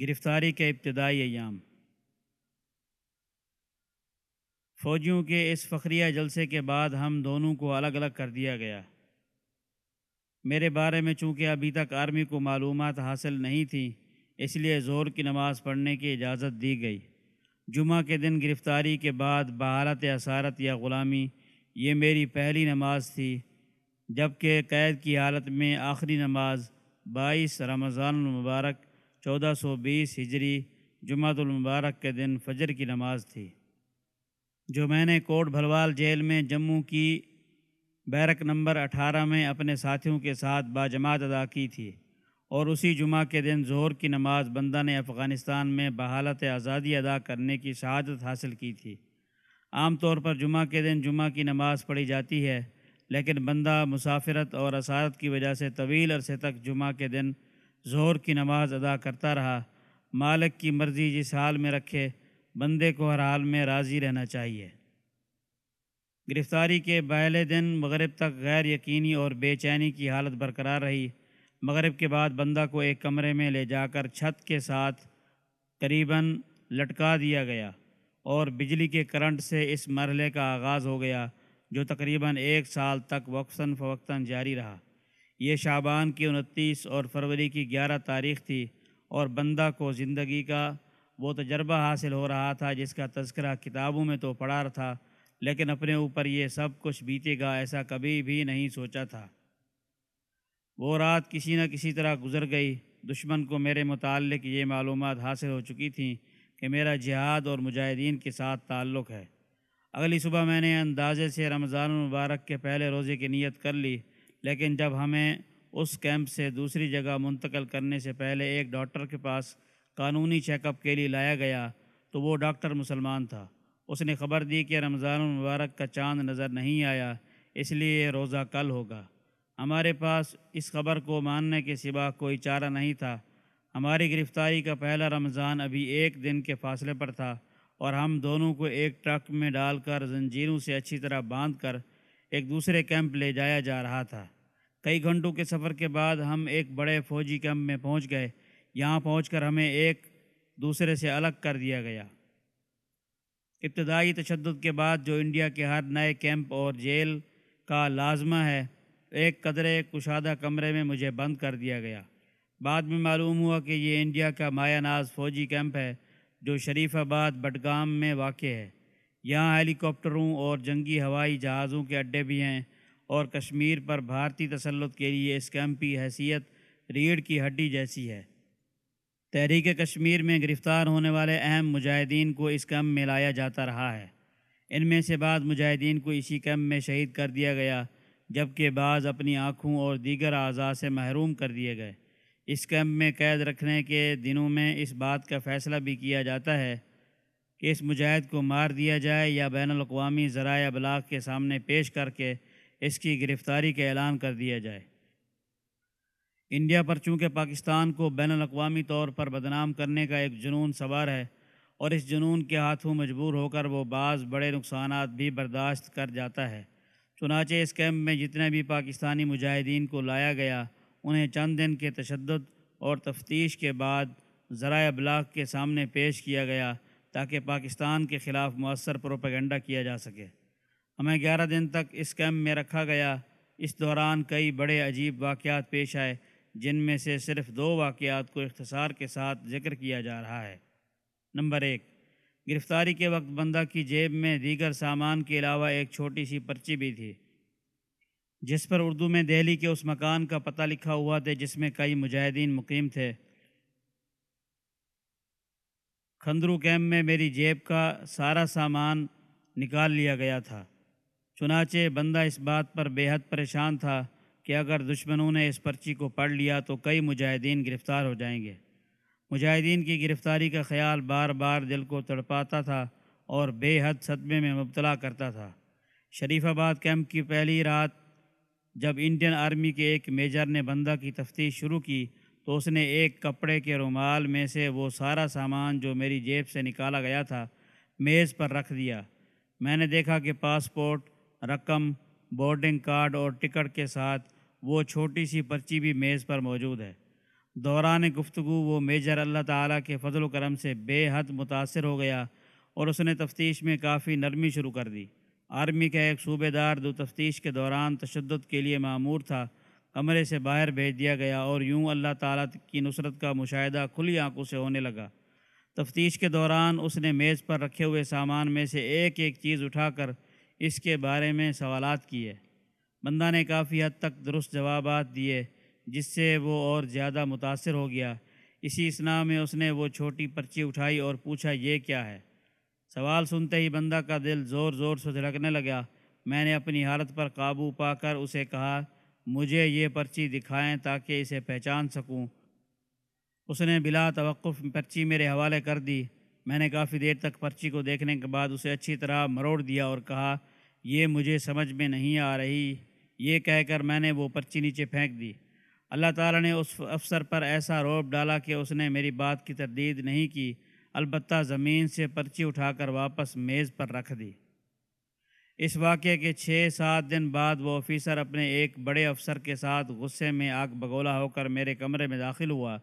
گرفتاری کے ابتدائی ایام۔ فوجیوں کے اس فخریہ جلسے کے بعد ہم دونوں کو الگ الگ کر دیا گیا۔ میرے بارے میں چونکہ ابھی تک آرمی کو معلومات حاصل نہیں تھیں اس لیے زور کی نماز پڑھنے کی اجازت دی گئی۔ جمعہ کے دن گرفتاری کے بعد بحالت اسارت یا غلامی، یہ میری پہلی نماز تھی، جبکہ قید کی حالت میں آخری نماز بائیس رمضان المبارک چودہ سو بیس ہجری جمعۃ المبارک کے دن فجر کی نماز تھی، جو میں نے کوٹ بھلوال جیل میں جموں کی بیرک نمبر اٹھارہ میں اپنے ساتھیوں کے ساتھ باجماعت ادا کی تھی اور اسی جمعہ کے دن ظہر کی نماز بندہ نے افغانستان میں بحالت آزادی ادا کرنے کی شہادت حاصل کی تھی۔ عام طور پر جمعہ کے دن جمعہ کی نماز پڑھی جاتی ہے، لیکن بندہ مسافرت اور اسارت کی وجہ سے طویل عرصے تک جمعہ کے دن ظہر کی نماز ادا کرتا رہا۔ مالک کی مرضی جس حال میں رکھے، بندے کو ہر حال میں راضی رہنا چاہیے۔ گرفتاری کے پہلے دن مغرب تک غیر یقینی اور بے چینی کی حالت برقرار رہی۔ مغرب کے بعد بندہ کو ایک کمرے میں لے جا کر چھت کے ساتھ قریباً لٹکا دیا گیا اور بجلی کے کرنٹ سے اس مرحلے کا آغاز ہو گیا، جو تقریباً ایک سال تک وقتاً فوقتاً جاری رہا۔ یہ شعبان کی انتیس اور فروری کی گیارہ تاریخ تھی اور بندہ کو زندگی کا وہ تجربہ حاصل ہو رہا تھا جس کا تذکرہ کتابوں میں تو پڑھا تھا، لیکن اپنے اوپر یہ سب کچھ بیتے گا ایسا کبھی بھی نہیں سوچا تھا۔ وہ رات کسی نہ کسی طرح گزر گئی۔ دشمن کو میرے متعلق یہ معلومات حاصل ہو چکی تھیں کہ میرا جہاد اور مجاہدین کے ساتھ تعلق ہے۔ اگلی صبح میں نے اندازے سے رمضان المبارک کے پہلے روزے کی نیت کر لی۔ لیکن جب ہمیں اس کیمپ سے دوسری جگہ منتقل کرنے سے پہلے ایک ڈاکٹر کے پاس قانونی چیک اپ کے لیے لایا گیا، تو وہ ڈاکٹر مسلمان تھا۔ اس نے خبر دی کہ رمضان المبارک کا چاند نظر نہیں آیا، اس لیے یہ روزہ کل ہوگا۔ ہمارے پاس اس خبر کو ماننے کے سوا کوئی چارہ نہیں تھا۔ ہماری گرفتاری کا پہلا رمضان ابھی ایک دن کے فاصلے پر تھا اور ہم دونوں کو ایک ٹرک میں ڈال کر زنجیروں سے اچھی طرح باندھ کر ایک دوسرے کیمپ لے جایا جا رہا تھا۔ کئی گھنٹوں کے سفر کے بعد ہم ایک بڑے فوجی کیمپ میں پہنچ گئے۔ یہاں پہنچ کر ہمیں ایک دوسرے سے الگ کر دیا گیا۔ ابتدائی تشدد کے بعد جو انڈیا کے ہر نئے کیمپ اور جیل کا لازمہ ہے، ایک قدرے کشادہ کمرے میں مجھے بند کر دیا گیا۔ بعد میں معلوم ہوا کہ یہ انڈیا کا مایا ناز فوجی کیمپ ہے، جو شریف آباد بڈگام میں واقع ہے۔ یہاں ہیلی کاپٹروں اور جنگی ہوائی جہازوں کے اڈے بھی ہیں اور کشمیر پر بھارتی تسلط کے لیے اس کیمپ کی حیثیت ریڑھ کی ہڈی جیسی ہے۔ تحریک کشمیر میں گرفتار ہونے والے اہم مجاہدین کو اس کیمپ میں لایا جاتا رہا ہے۔ ان میں سے بعض مجاہدین کو اسی کیمپ میں شہید کر دیا گیا، جبکہ بعض اپنی آنکھوں اور دیگر اعضاء سے محروم کر دیے گئے۔ اس کیمپ میں قید رکھنے کے دنوں میں اس بات کا فیصلہ بھی کیا جاتا ہے کہ اس مجاہد کو مار دیا جائے یا بین الاقوامی ذرائع ابلاغ کے سامنے پیش کر کے اس کی گرفتاری کا اعلان کر دیا جائے۔ انڈیا پر چونکہ پاکستان کو بین الاقوامی طور پر بدنام کرنے کا ایک جنون سوار ہے اور اس جنون کے ہاتھوں مجبور ہو کر وہ بعض بڑے نقصانات بھی برداشت کر جاتا ہے، چنانچہ اس کیمپ میں جتنے بھی پاکستانی مجاہدین کو لایا گیا، انہیں چند دن کے تشدد اور تفتیش کے بعد ذرائع ابلاغ کے سامنے پیش کیا گیا۔ تاکہ پاکستان کے خلاف مؤثر پروپیگنڈا کیا جا سکے۔ ہمیں گیارہ دن تک اس کیمپ میں رکھا گیا۔ اس دوران کئی بڑے عجیب واقعات پیش آئے، جن میں سے صرف دو واقعات کو اختصار کے ساتھ ذکر کیا جا رہا ہے۔ نمبر ایک، گرفتاری کے وقت بندہ کی جیب میں دیگر سامان کے علاوہ ایک چھوٹی سی پرچی بھی تھی، جس پر اردو میں دہلی کے اس مکان کا پتہ لکھا ہوا تھا جس میں کئی مجاہدین مقیم تھے۔ کھندرو کیمپ میں میری جیب کا سارا سامان نکال لیا گیا تھا۔ چنانچہ بندہ اس بات پر بے حد پریشان تھا کہ اگر دشمنوں نے اس پرچی کو پڑھ لیا تو کئی مجاہدین گرفتار ہو جائیں گے۔ مجاہدین کی گرفتاری کا خیال بار بار دل کو تڑپاتا تھا اور بے حد صدمے میں مبتلا کرتا تھا۔ شریف آباد کیمپ کی پہلی رات جب انڈین آرمی کے ایک میجر نے بندہ کی تفتیش شروع کی تو اس نے ایک کپڑے کے رومال میں سے وہ سارا سامان جو میری جیب سے نکالا گیا تھا، میز پر رکھ دیا۔ میں نے دیکھا کہ پاسپورٹ، رقم، بورڈنگ کارڈ اور ٹکٹ کے ساتھ وہ چھوٹی سی پرچی بھی میز پر موجود ہے۔ دوران گفتگو وہ میجر اللہ تعالیٰ کے فضل و کرم سے بے حد متاثر ہو گیا اور اس نے تفتیش میں کافی نرمی شروع کر دی۔ آرمی کا ایک صوبے دار دو تفتیش کے دوران تشدد کے لیے معمور تھا۔ کمرے سے باہر بھیج دیا گیا اور یوں اللہ تعالیٰ کی نصرت کا مشاہدہ کھلی آنکھوں سے ہونے لگا۔ تفتیش کے دوران اس نے میز پر رکھے ہوئے سامان میں سے ایک ایک چیز اٹھا کر اس کے بارے میں سوالات کیے۔ بندہ نے کافی حد تک درست جوابات دیے، جس سے وہ اور زیادہ متاثر ہو گیا۔ اسی اسنا میں اس نے وہ چھوٹی پرچی اٹھائی اور پوچھا، یہ کیا ہے؟ سوال سنتے ہی بندہ کا دل زور زور سے دھڑکنے لگا۔ میں نے اپنی حالت پر قابو پا کر اسے کہا مجھے یہ پرچی دکھائیں تاکہ اسے پہچان سکوں۔ اس نے بلا توقف پرچی میرے حوالے کر دی۔ میں نے کافی دیر تک پرچی کو دیکھنے کے بعد اسے اچھی طرح مروڑ دیا اور کہا، یہ مجھے سمجھ میں نہیں آ رہی۔ یہ کہہ کر میں نے وہ پرچی نیچے پھینک دی۔ اللہ تعالیٰ نے اس افسر پر ایسا روب ڈالا کہ اس نے میری بات کی تردید نہیں کی۔ البتہ زمین سے پرچی اٹھا کر واپس میز پر رکھ دی۔ اس واقعے کے چھ سات دن بعد وہ آفیسر اپنے ایک بڑے افسر کے ساتھ غصے میں آگ بگولا ہو کر میرے کمرے میں داخل ہوا۔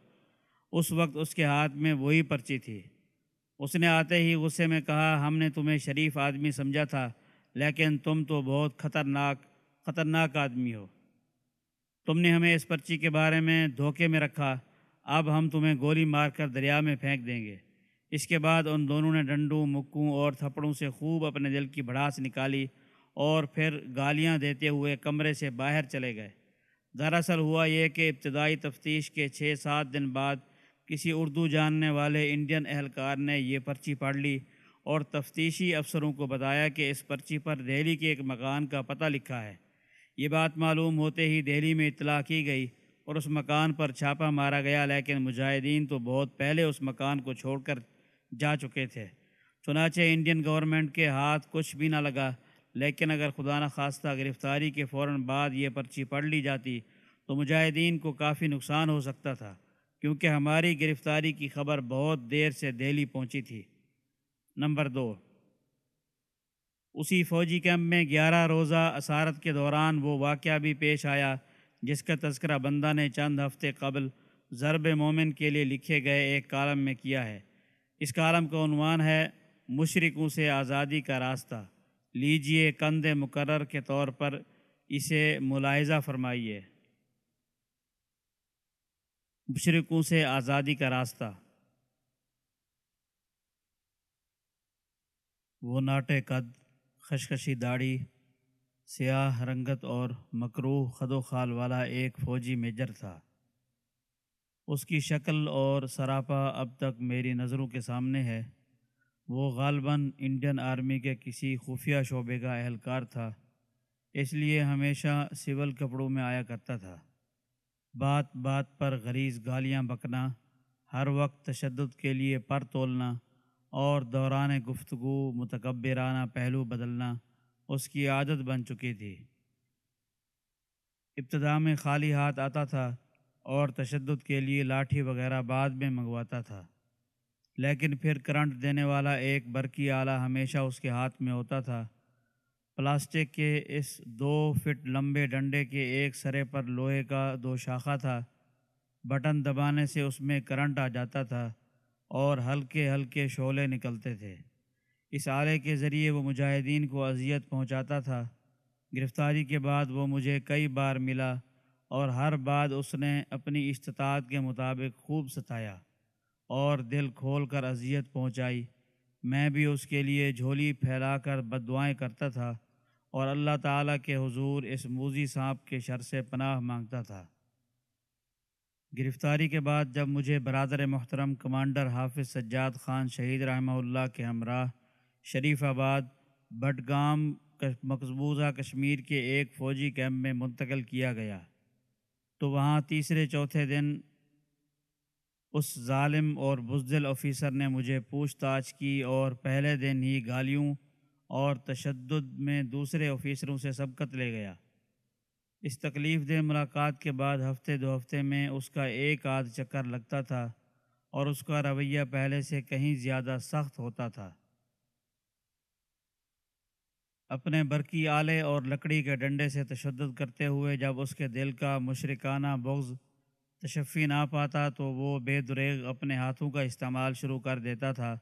اس وقت اس کے ہاتھ میں وہی پرچی تھی۔ اس نے آتے ہی غصے میں کہا، ہم نے تمہیں شریف آدمی سمجھا تھا، لیکن تم تو بہت خطرناک خطرناک آدمی ہو۔ تم نے ہمیں اس پرچی کے بارے میں دھوکے میں رکھا، اب ہم تمہیں گولی مار کر دریا میں پھینک دیں گے۔ اس کے بعد ان دونوں نے ڈنڈوں، مکوں اور تھپڑوں سے خوب اپنے دل کی بڑھاس نکالی اور پھر گالیاں دیتے ہوئے کمرے سے باہر چلے گئے۔ دراصل ہوا یہ کہ ابتدائی تفتیش کے چھ سات دن بعد کسی اردو جاننے والے انڈین اہلکار نے یہ پرچی پڑھ لی اور تفتیشی افسروں کو بتایا کہ اس پرچی پر دہلی کے ایک مکان کا پتہ لکھا ہے۔ یہ بات معلوم ہوتے ہی دہلی میں اطلاع کی گئی اور اس مکان پر چھاپا مارا گیا، لیکن مجاہدین تو بہت پہلے اس مکان کو چھوڑ کر جا چکے تھے۔ چنانچہ انڈین گورنمنٹ کے ہاتھ کچھ بھی نہ لگا، لیکن اگر خدا نخواستہ گرفتاری کے فوراً بعد یہ پرچی پڑھ لی جاتی تو مجاہدین کو کافی نقصان ہو سکتا تھا، کیونکہ ہماری گرفتاری کی خبر بہت دیر سے دہلی پہنچی تھی۔ نمبر دو، اسی فوجی کیمپ میں گیارہ روزہ اسارت کے دوران وہ واقعہ بھی پیش آیا، جس کا تذکرہ بندہ نے چند ہفتے قبل ضرب مومن کے لیے لکھے گئے ایک کالم میں کیا ہے۔ اس کالم کا عنوان ہے مشرقوں سے آزادی کا راستہ۔ لیجیے کند مقرر کے طور پر اسے ملاحظہ فرمائیے۔ مشرقوں سے آزادی کا راستہ۔ وہ ناٹے قد، خشخشی داڑھی، سیاہ رنگت اور مکروح خد و خال والا ایک فوجی میجر تھا۔ اس کی شکل اور سراپا اب تک میری نظروں کے سامنے ہے۔ وہ غالباً انڈین آرمی کے کسی خفیہ شعبے کا اہلکار تھا، اس لیے ہمیشہ سول کپڑوں میں آیا کرتا تھا۔ بات بات پر غریض گالیاں بکنا، ہر وقت تشدد کے لیے پر تولنا اور دوران گفتگو متکبرانہ پہلو بدلنا اس کی عادت بن چکی تھی۔ ابتدا میں خالی ہاتھ آتا تھا اور تشدد کے لیے لاٹھی وغیرہ بعد میں منگواتا تھا۔ لیکن پھر کرنٹ دینے والا ایک برقی آلہ ہمیشہ اس کے ہاتھ میں ہوتا تھا۔ پلاسٹک کے اس دو فٹ لمبے ڈنڈے کے ایک سرے پر لوہے کا دو شاخہ تھا۔ بٹن دبانے سے اس میں کرنٹ آ جاتا تھا اور ہلکے ہلکے شعلے نکلتے تھے۔ اس آلے کے ذریعے وہ مجاہدین کو اذیت پہنچاتا تھا۔ گرفتاری کے بعد وہ مجھے کئی بار ملا۔ اور ہر بات اس نے اپنی استطاعت کے مطابق خوب ستایا اور دل کھول کر اذیت پہنچائی۔ میں بھی اس کے لیے جھولی پھیلا کر بدوائیں کرتا تھا اور اللہ تعالیٰ کے حضور اس موزی سانپ کے شر سے پناہ مانگتا تھا۔ گرفتاری کے بعد جب مجھے برادر محترم کمانڈر حافظ سجاد خان شہید رحمہ اللہ کے ہمراہ شریف آباد بٹگام مقبوضہ کشمیر کے ایک فوجی کیمپ میں منتقل کیا گیا۔ تو وہاں تیسرے چوتھے دن اس ظالم اور بزدل آفیسر نے مجھے پوچھ تاچھ کی اور پہلے دن ہی گالیوں اور تشدد میں دوسرے آفیسروں سے سبقت لے گیا۔ اس تکلیف دہ ملاقات کے بعد ہفتے دو ہفتے میں اس کا ایک آدھ چکر لگتا تھا اور اس کا رویہ پہلے سے کہیں زیادہ سخت ہوتا تھا۔ اپنے برقی آلے اور لکڑی کے ڈنڈے سے تشدد کرتے ہوئے جب اس کے دل کا مشرکانہ بغض تشفی نہ پاتا تو وہ بے دریغ اپنے ہاتھوں کا استعمال شروع کر دیتا تھا۔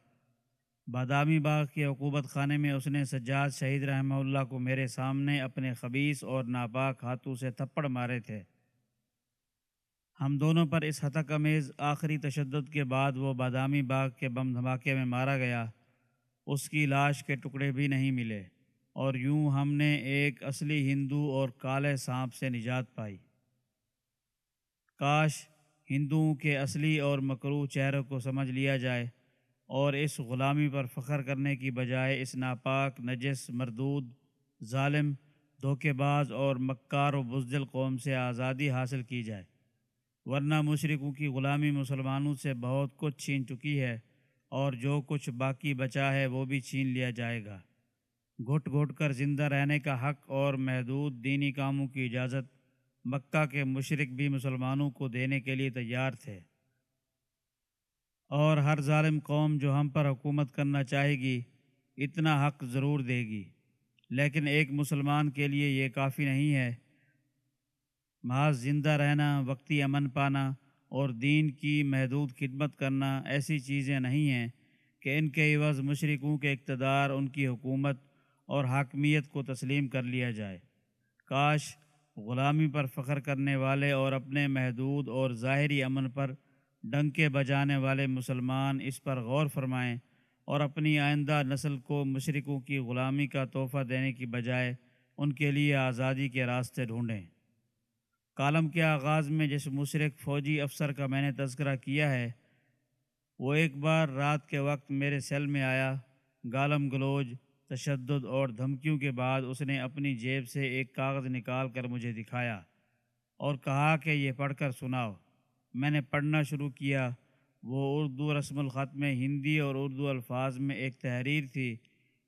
بادامی باغ کے عقوبت خانے میں اس نے سجاد شہید رحمہ اللہ کو میرے سامنے اپنے خبیص اور ناپاک ہاتھوں سے تھپڑ مارے تھے۔ ہم دونوں پر اس حتک امیز آخری تشدد کے بعد وہ بادامی باغ کے بم دھماکے میں مارا گیا۔ اس کی لاش کے ٹکڑے بھی نہیں ملے۔ اور یوں ہم نے ایک اصلی ہندو اور کالے سانپ سے نجات پائی۔ کاش ہندوؤں کے اصلی اور مکرو چہروں کو سمجھ لیا جائے اور اس غلامی پر فخر کرنے کی بجائے اس ناپاک، نجس، مردود، ظالم، دھوکے باز اور مکار و بزدل قوم سے آزادی حاصل کی جائے۔ ورنہ مشرقوں کی غلامی مسلمانوں سے بہت کچھ چھین چکی ہے اور جو کچھ باقی بچا ہے وہ بھی چھین لیا جائے گا۔ گھٹ گھٹ کر زندہ رہنے کا حق اور محدود دینی کاموں کی اجازت مکہ کے مشرق بھی مسلمانوں کو دینے کے لیے تیار تھے۔ اور ہر ظالم قوم جو ہم پر حکومت کرنا چاہے گی، اتنا حق ضرور دے گی۔ لیکن ایک مسلمان کے لیے یہ کافی نہیں ہے۔ محض زندہ رہنا، وقتی امن پانا اور دین کی محدود خدمت کرنا ایسی چیزیں نہیں ہیں کہ ان کے عوض مشرقوں کے اقتدار، ان کی حکومت اور حاکمیت کو تسلیم کر لیا جائے۔ کاش غلامی پر فخر کرنے والے اور اپنے محدود اور ظاہری امن پر ڈنکے بجانے والے مسلمان اس پر غور فرمائیں اور اپنی آئندہ نسل کو مشرقوں کی غلامی کا تحفہ دینے کی بجائے ان کے لیے آزادی کے راستے ڈھونڈیں۔ کالم کے آغاز میں جس مشرق فوجی افسر کا میں نے تذکرہ کیا ہے، وہ ایک بار رات کے وقت میرے سیل میں آیا، گالم گلوج تشدد اور دھمکیوں کے بعد اس نے اپنی جیب سے ایک کاغذ نکال کر مجھے دکھایا اور کہا کہ یہ پڑھ کر سناؤ۔ میں نے پڑھنا شروع کیا۔ وہ اردو رسم الخط میں ہندی اور اردو الفاظ میں ایک تحریر تھی،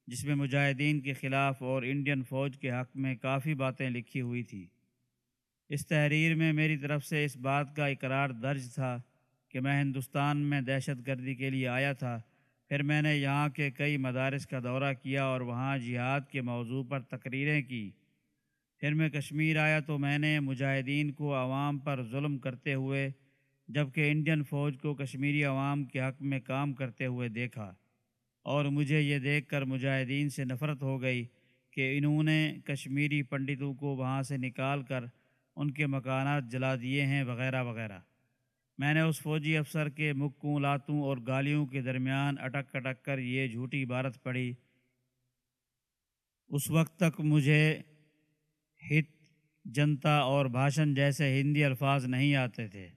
جس میں مجاہدین کے خلاف اور انڈین فوج کے حق میں کافی باتیں لکھی ہوئی تھی۔ اس تحریر میں میری طرف سے اس بات کا اقرار درج تھا کہ میں ہندوستان میں دہشت گردی کے لیے آیا تھا۔ پھر میں نے یہاں کے کئی مدارس کا دورہ کیا اور وہاں جہاد کے موضوع پر تقریریں کی۔ پھر میں کشمیر آیا تو میں نے مجاہدین کو عوام پر ظلم کرتے ہوئے، جبکہ انڈین فوج کو کشمیری عوام کے حق میں کام کرتے ہوئے دیکھا۔ اور مجھے یہ دیکھ کر مجاہدین سے نفرت ہو گئی کہ انہوں نے کشمیری پنڈتوں کو وہاں سے نکال کر ان کے مکانات جلا دیے ہیں، وغیرہ وغیرہ۔ میں نے اس فوجی افسر کے مکوں، لاتوں اور گالیوں کے درمیان اٹک اٹک کر یہ جھوٹی عبارت پڑھی۔ اس وقت تک مجھے ہت، جنتا اور بھاشن جیسے ہندی الفاظ نہیں آتے تھے۔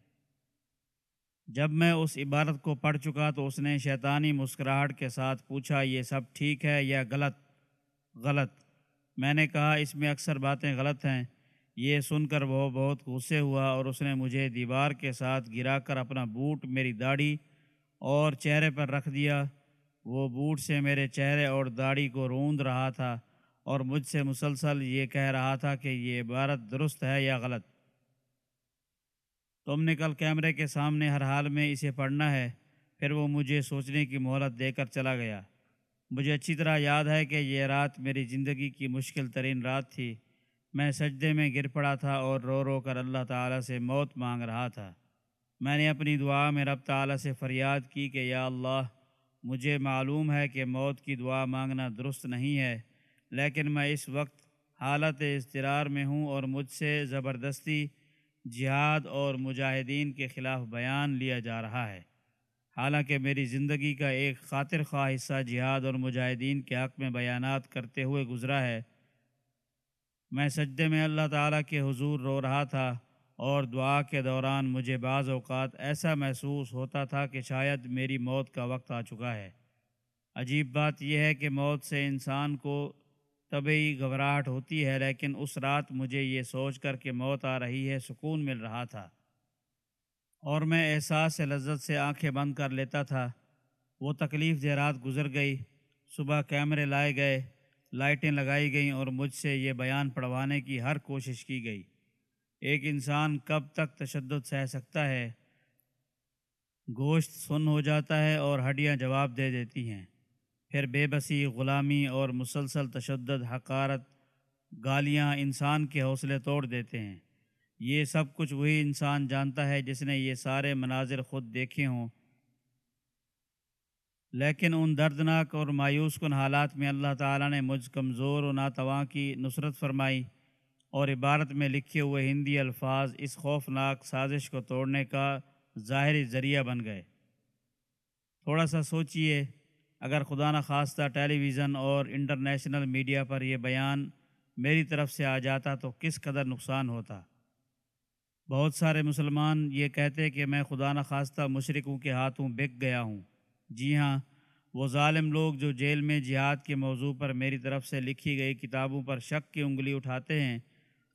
جب میں اس عبارت کو پڑھ چکا تو اس نے شیطانی مسکراہٹ کے ساتھ پوچھا، یہ سب ٹھیک ہے یا غلط؟ غلط۔ میں نے کہا، اس میں اکثر باتیں غلط ہیں۔ یہ سن کر وہ بہت غصے ہوا اور اس نے مجھے دیوار کے ساتھ گرا کر اپنا بوٹ میری داڑھی اور چہرے پر رکھ دیا۔ وہ بوٹ سے میرے چہرے اور داڑھی کو روند رہا تھا اور مجھ سے مسلسل یہ کہہ رہا تھا کہ یہ عبارت درست ہے یا غلط۔ تم نے کل کیمرے کے سامنے ہر حال میں اسے پڑھنا ہے۔ پھر وہ مجھے سوچنے کی مہلت دے کر چلا گیا۔ مجھے اچھی طرح یاد ہے کہ یہ رات میری زندگی کی مشکل ترین رات تھی۔ میں سجدے میں گر پڑا تھا اور رو رو کر اللہ تعالیٰ سے موت مانگ رہا تھا۔ میں نے اپنی دعا میں رب تعالیٰ سے فریاد کی کہ یا اللہ، مجھے معلوم ہے کہ موت کی دعا مانگنا درست نہیں ہے، لیکن میں اس وقت حالت اضطرار میں ہوں اور مجھ سے زبردستی جہاد اور مجاہدین کے خلاف بیان لیا جا رہا ہے۔ حالانکہ میری زندگی کا ایک خاطر خواہ حصہ جہاد اور مجاہدین کے حق میں بیانات کرتے ہوئے گزرا ہے میں سجدے میں اللہ تعالیٰ کے حضور رو رہا تھا اور دعا کے دوران مجھے بعض اوقات ایسا محسوس ہوتا تھا کہ شاید میری موت کا وقت آ چکا ہے۔ عجیب بات یہ ہے کہ موت سے انسان کو طبعی گھبراہٹ ہوتی ہے، لیکن اس رات مجھے یہ سوچ کر کہ موت آ رہی ہے، سکون مل رہا تھا۔ اور میں احساس لذت سے آنکھیں بند کر لیتا تھا۔ وہ تکلیف دہ رات گزر گئی۔ صبح کیمرے لائے گئے۔ لائٹیں لگائی گئیں اور مجھ سے یہ بیان پڑھوانے کی ہر کوشش کی گئی۔ ایک انسان کب تک تشدد سہ سکتا ہے، گوشت سن ہو جاتا ہے اور ہڈیاں جواب دے دیتی ہیں۔ پھر بے بسی، غلامی اور مسلسل تشدد، حقارت، گالیاں انسان کے حوصلے توڑ دیتے ہیں۔ یہ سب کچھ وہی انسان جانتا ہے جس نے یہ سارے مناظر خود دیکھے ہوں۔ لیکن ان دردناک اور مایوس کن حالات میں اللہ تعالیٰ نے مجھ کمزور و ناتواں کی نصرت فرمائی اور عبارت میں لکھے ہوئے ہندی الفاظ اس خوفناک سازش کو توڑنے کا ظاہری ذریعہ بن گئے۔ تھوڑا سا سوچئے، اگر خدا نخواستہ ٹیلی ویژن اور انٹرنیشنل میڈیا پر یہ بیان میری طرف سے آ جاتا تو کس قدر نقصان ہوتا۔ بہت سارے مسلمان یہ کہتے کہ میں خدا نخواستہ مشرقوں کے ہاتھوں بک گیا ہوں۔ جی ہاں وہ ظالم لوگ جو جیل میں جہاد کے موضوع پر میری طرف سے لکھی گئی کتابوں پر شک کی انگلی اٹھاتے ہیں،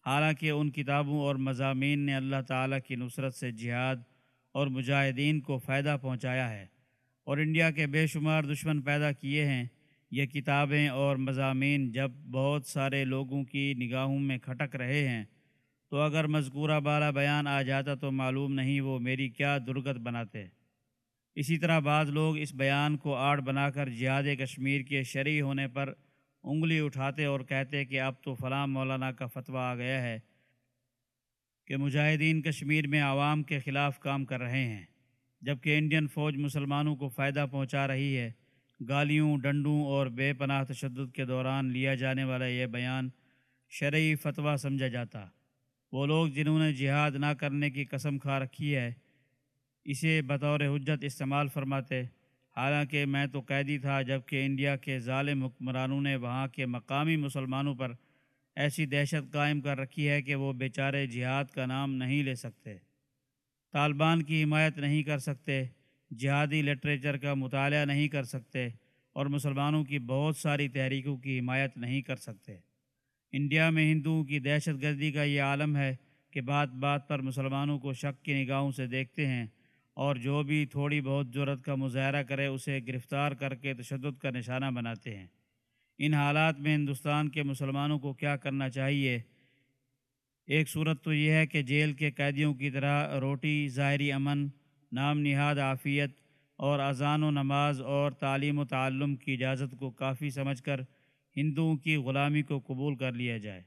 حالانکہ ان کتابوں اور مضامین نے اللہ تعالیٰ کی نصرت سے جہاد اور مجاہدین کو فائدہ پہنچایا ہے۔ اور انڈیا کے بے شمار دشمن پیدا کیے ہیں۔ یہ کتابیں اور مضامین جب بہت سارے لوگوں کی نگاہوں میں کھٹک رہے ہیں، تو اگر مذکورہ بالا بیان آ جاتا تو معلوم نہیں وہ میری کیا درگت بناتے۔ اسی طرح بعض لوگ اس بیان کو آڑ بنا کر جہاد کشمیر کے شرعی ہونے پر انگلی اٹھاتے اور کہتے کہ اب تو فلاں مولانا کا فتویٰ آ گیا ہے کہ مجاہدین کشمیر میں عوام کے خلاف کام کر رہے ہیں، جبکہ انڈین فوج مسلمانوں کو فائدہ پہنچا رہی ہے۔ گالیوں، ڈنڈوں اور بے پناہ تشدد کے دوران لیا جانے والا یہ بیان شرعی فتویٰ سمجھا جاتا۔ وہ لوگ جنہوں نے جہاد نہ کرنے کی قسم کھا رکھی ہے اسے بطور حجت استعمال فرماتے، حالانکہ میں تو قیدی تھا جبکہ انڈیا کے ظالم حکمرانوں نے وہاں کے مقامی مسلمانوں پر ایسی دہشت قائم کر رکھی ہے کہ وہ بیچارے جہاد کا نام نہیں لے سکتے۔ طالبان کی حمایت نہیں کر سکتے، جہادی لٹریچر کا مطالعہ نہیں کر سکتے، اور مسلمانوں کی بہت ساری تحریکوں کی حمایت نہیں کر سکتے۔ انڈیا میں ہندوؤں کی دہشت گردی کا یہ عالم ہے کہ بات بات پر مسلمانوں کو شک کی نگاہوں سے دیکھتے ہیں اور جو بھی تھوڑی بہت جرت کا مظاہرہ کرے، اسے گرفتار کر کے تشدد کا نشانہ بناتے ہیں۔ ان حالات میں ہندوستان کے مسلمانوں کو کیا کرنا چاہیے؟ ایک صورت تو یہ ہے کہ جیل کے قیدیوں کی طرح روٹی ظاہری امن، نام نہاد عافیت اور اذان و نماز اور تعلیم و تعلم کی اجازت کو کافی سمجھ کر ہندوؤں کی غلامی کو قبول کر لیا جائے۔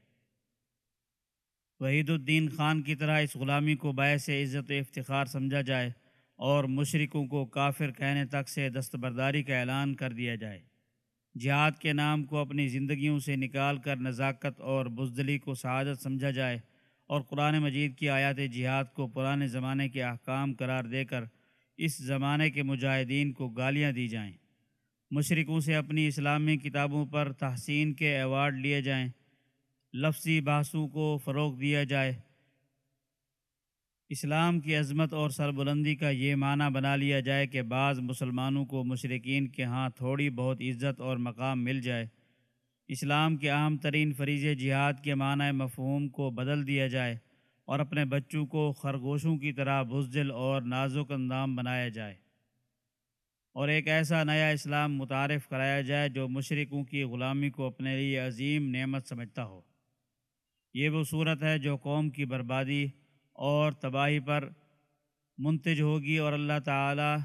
وحید الدین خان کی طرح اس غلامی کو باعث عزت و افتخار سمجھا جائے۔ اور مشرقوں کو کافر کہنے تک سے دستبرداری کا اعلان کر دیا جائے۔ جہاد کے نام کو اپنی زندگیوں سے نکال کر نزاکت اور بزدلی کو سعادت سمجھا جائے اور قرآن مجید کی آیات جہاد کو پرانے زمانے کے احکام قرار دے کر اس زمانے کے مجاہدین کو گالیاں دی جائیں۔ مشرقوں سے اپنی اسلامی کتابوں پر تحسین کے ایوارڈ لیے جائیں۔ لفظی بحثوں کو فروغ دیا جائے۔ اسلام کی عظمت اور سربلندی کا یہ معنی بنا لیا جائے کہ بعض مسلمانوں کو مشرقین کے ہاں تھوڑی بہت عزت اور مقام مل جائے۔ اسلام کے اہم ترین فریض جہاد کے معنی مفہوم کو بدل دیا جائے اور اپنے بچوں کو خرگوشوں کی طرح بزدل اور نازک اندام بنایا جائے۔ اور ایک ایسا نیا اسلام متعارف کرایا جائے جو مشرقوں کی غلامی کو اپنے لیے عظیم نعمت سمجھتا ہو۔ یہ وہ صورت ہے جو قوم کی بربادی اور تباہی پر منتج ہوگی اور اللہ تعالی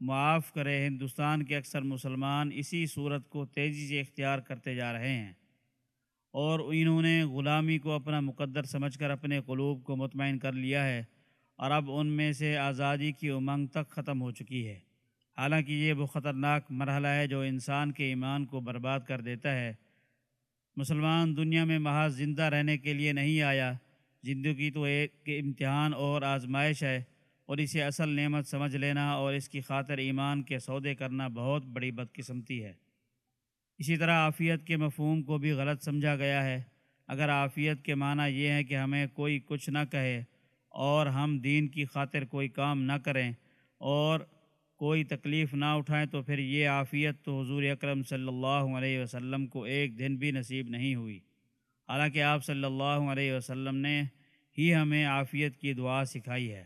معاف کرے، ہندوستان کے اکثر مسلمان اسی صورت کو تیزی سے اختیار کرتے جا رہے ہیں۔ اور انہوں نے غلامی کو اپنا مقدر سمجھ کر اپنے قلوب کو مطمئن کر لیا ہے اور اب ان میں سے آزادی کی امنگ تک ختم ہو چکی ہے۔ حالانکہ یہ وہ خطرناک مرحلہ ہے جو انسان کے ایمان کو برباد کر دیتا ہے۔ مسلمان دنیا میں محاذ زندہ رہنے کے لیے نہیں آیا زندگی تو ایک امتحان اور آزمائش ہے اور اسے اصل نعمت سمجھ لینا اور اس کی خاطر ایمان کے سودے کرنا بہت بڑی بدقسمتی ہے۔ اسی طرح عافیت کے مفہوم کو بھی غلط سمجھا گیا ہے۔ اگر عافیت کے معنی یہ ہے کہ ہمیں کوئی کچھ نہ کہے اور ہم دین کی خاطر کوئی کام نہ کریں اور کوئی تکلیف نہ اٹھائیں تو پھر یہ عافیت تو حضور اکرم صلی اللہ علیہ وسلم کو ایک دن بھی نصیب نہیں ہوئی۔ حالانکہ آپ صلی اللہ علیہ وسلم نے ہی ہمیں عافیت کی دعا سکھائی ہے۔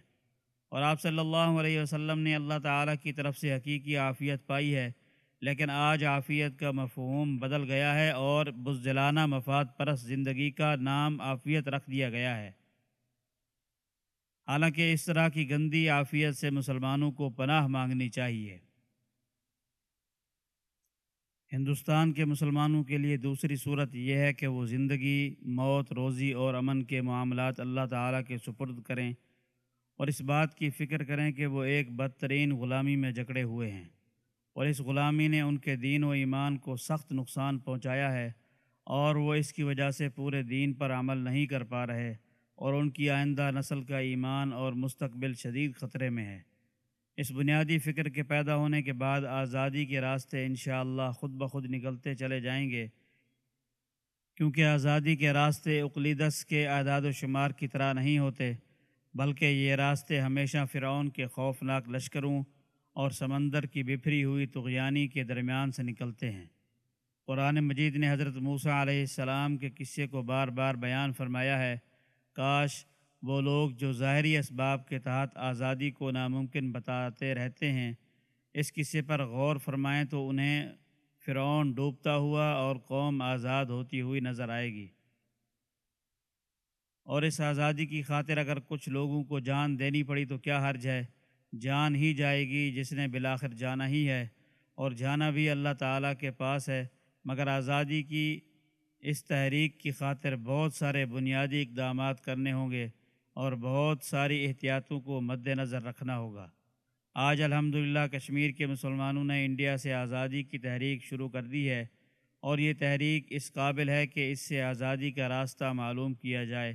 اور آپ صلی اللہ علیہ وسلم نے اللہ تعالیٰ کی طرف سے حقیقی عافیت پائی ہے، لیکن آج عافیت کا مفہوم بدل گیا ہے اور بزدلانہ مفاد پرست زندگی کا نام عافیت رکھ دیا گیا ہے۔ حالانکہ اس طرح کی گندی عافیت سے مسلمانوں کو پناہ مانگنی چاہیے۔ ہندوستان کے مسلمانوں کے لیے دوسری صورت یہ ہے کہ وہ زندگی، موت، روزی اور امن کے معاملات اللہ تعالیٰ کے سپرد کریں اور اس بات کی فکر کریں کہ وہ ایک بدترین غلامی میں جکڑے ہوئے ہیں اور اس غلامی نے ان کے دین و ایمان کو سخت نقصان پہنچایا ہے اور وہ اس کی وجہ سے پورے دین پر عمل نہیں کر پا رہے اور ان کی آئندہ نسل کا ایمان اور مستقبل شدید خطرے میں ہے۔ اس بنیادی فکر کے پیدا ہونے کے بعد آزادی کے راستے انشاءاللہ خود بخود نکلتے چلے جائیں گے۔ کیونکہ آزادی کے راستے اقلیدس کے اعداد و شمار کی طرح نہیں ہوتے، بلکہ یہ راستے ہمیشہ فرعون کے خوفناک لشکروں اور سمندر کی بفری ہوئی تغیانی کے درمیان سے نکلتے ہیں۔ قرآن مجید نے حضرت موسیٰ علیہ السلام کے قصے کو بار بار بیان فرمایا ہے، کاش وہ لوگ جو ظاہری اسباب کے تحت آزادی کو ناممکن بتاتے رہتے ہیں، اس قصے پر غور فرمائیں تو انہیں فرعون ڈوبتا ہوا اور قوم آزاد ہوتی ہوئی نظر آئے گی۔ اور اس آزادی کی خاطر اگر کچھ لوگوں کو جان دینی پڑی تو کیا حرج ہے؟ جان ہی جائے گی جس نے بلاخر جانا ہی ہے، اور جانا بھی اللہ تعالیٰ کے پاس ہے۔ مگر آزادی کی اس تحریک کی خاطر بہت سارے بنیادی اقدامات کرنے ہوں گے۔ اور بہت ساری احتیاطوں کو مد نظر رکھنا ہوگا۔ آج الحمدللہ کشمیر کے مسلمانوں نے انڈیا سے آزادی کی تحریک شروع کر دی ہے اور یہ تحریک اس قابل ہے کہ اس سے آزادی کا راستہ معلوم کیا جائے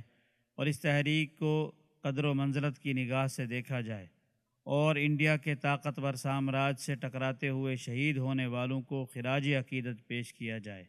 اور اس تحریک کو قدر و منزلت کی نگاہ سے دیکھا جائے اور انڈیا کے طاقتور سامراج سے ٹکراتے ہوئے شہید ہونے والوں کو خراج عقیدت پیش کیا جائے۔